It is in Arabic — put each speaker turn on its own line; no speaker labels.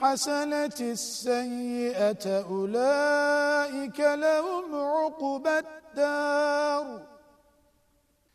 بالحسنة السيئة أولئك لهم عقبى